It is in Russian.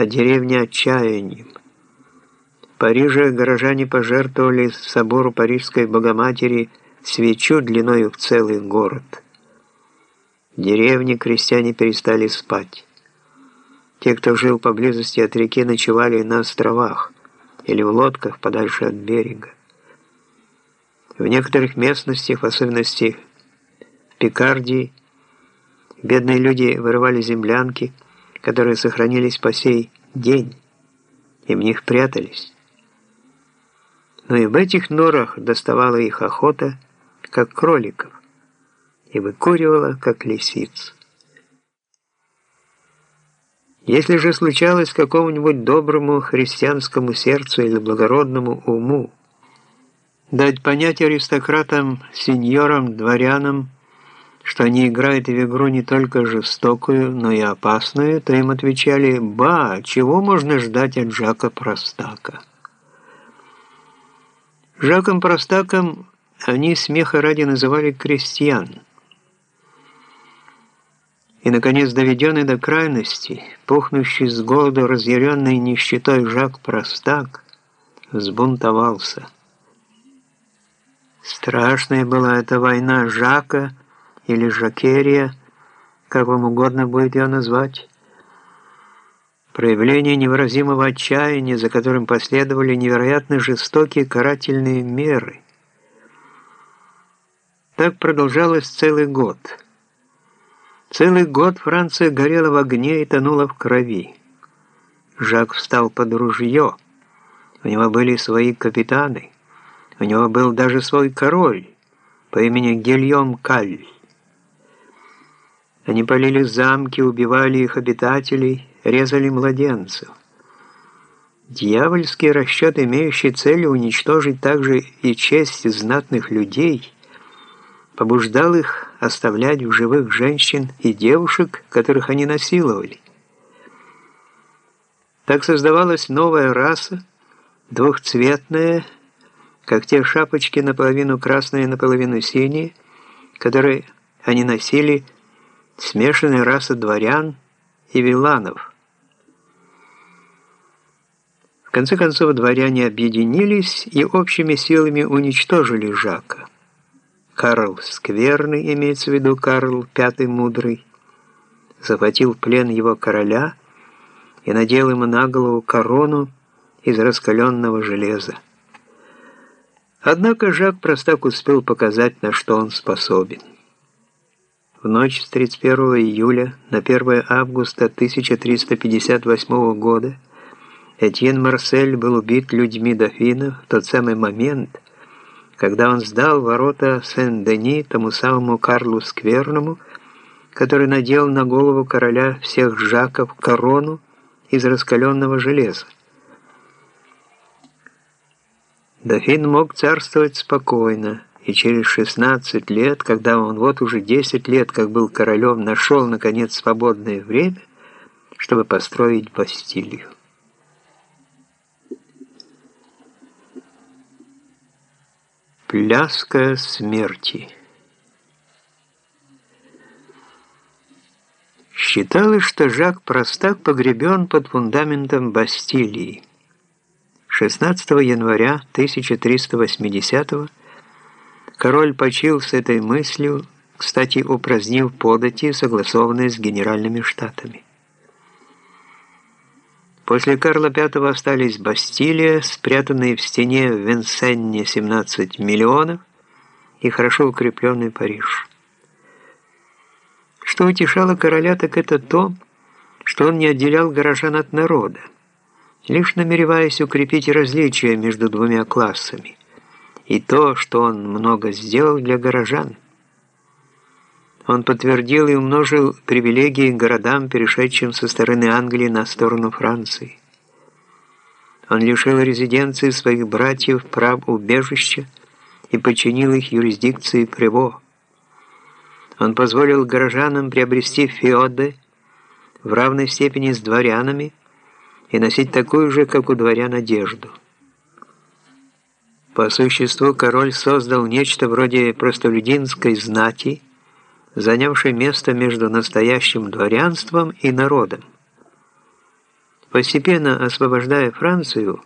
а деревня отчаянием. В Париже горожане пожертвовали собору Парижской Богоматери свечу длиною в целый город. В деревне крестьяне перестали спать. Те, кто жил поблизости от реки, ночевали на островах или в лодках подальше от берега. В некоторых местностях, в особенности в Пикардии, бедные люди вырывали землянки, которые сохранились по сей день, и в них прятались. Но и в этих норах доставала их охота, как кроликов, и выкуривала, как лисиц. Если же случалось какому-нибудь доброму христианскому сердцу или благородному уму дать понять аристократам, сеньорам, дворянам, что они играют в игру не только жестокую, но и опасную, то им отвечали «Ба, чего можно ждать от Жака Простака?» Жаком Простаком они смеха ради называли крестьян – и, наконец, доведенный до крайности, пухнущий с голоду разъяренный нищетой Жак Простак, взбунтовался. Страшная была эта война Жака или Жакерия, как вам угодно будет ее назвать. Проявление невыразимого отчаяния, за которым последовали невероятно жестокие карательные меры. Так продолжалось целый год – Целый год Франция горела в огне и тонула в крови. Жак встал под ружье. У него были свои капитаны. У него был даже свой король по имени Гильем Каль. Они полили замки, убивали их обитателей, резали младенцев. Дьявольский расчет, имеющий целью уничтожить также и честь знатных людей – побуждал их оставлять в живых женщин и девушек, которых они насиловали. Так создавалась новая раса, двухцветная, как те шапочки наполовину красные, наполовину синие, которые они носили, смешанная раса дворян и виланов. В конце концов, дворяне объединились и общими силами уничтожили Жака. Карл Скверный, имеется в виду Карл Пятый Мудрый, захватил плен его короля и надел ему на голову корону из раскаленного железа. Однако Жак Простак успел показать, на что он способен. В ночь с 31 июля на 1 августа 1358 года Этьен Марсель был убит людьми дофина в тот самый момент, когда он сдал ворота Сен-Дени тому самому Карлу Скверному, который надел на голову короля всех Жаков корону из раскаленного железа. Дофин мог царствовать спокойно, и через 16 лет, когда он вот уже 10 лет, как был королем, нашел, наконец, свободное время, чтобы построить Бастилию. Пляска смерти. Считалось, что Жак Простак погребен под фундаментом Бастилии. 16 января 1380 король почил с этой мыслью, кстати, упразднив подати, согласованные с генеральными штатами. После Карла V остались Бастилия, спрятанные в стене в Венсенне 17 миллионов, и хорошо укрепленный Париж. Что утешало короля, так это то, что он не отделял горожан от народа, лишь намереваясь укрепить различия между двумя классами, и то, что он много сделал для горожан – он подтвердил и умножил привилегии городам, перешедшим со стороны Англии на сторону Франции. Он лишил резиденции своих братьев прав убежища и подчинил их юрисдикции Прево. Он позволил горожанам приобрести феоды в равной степени с дворянами и носить такую же, как у дворян, одежду. По существу король создал нечто вроде простолюдинской знати – занявший место между настоящим дворянством и народом. Постепенно освобождая Францию,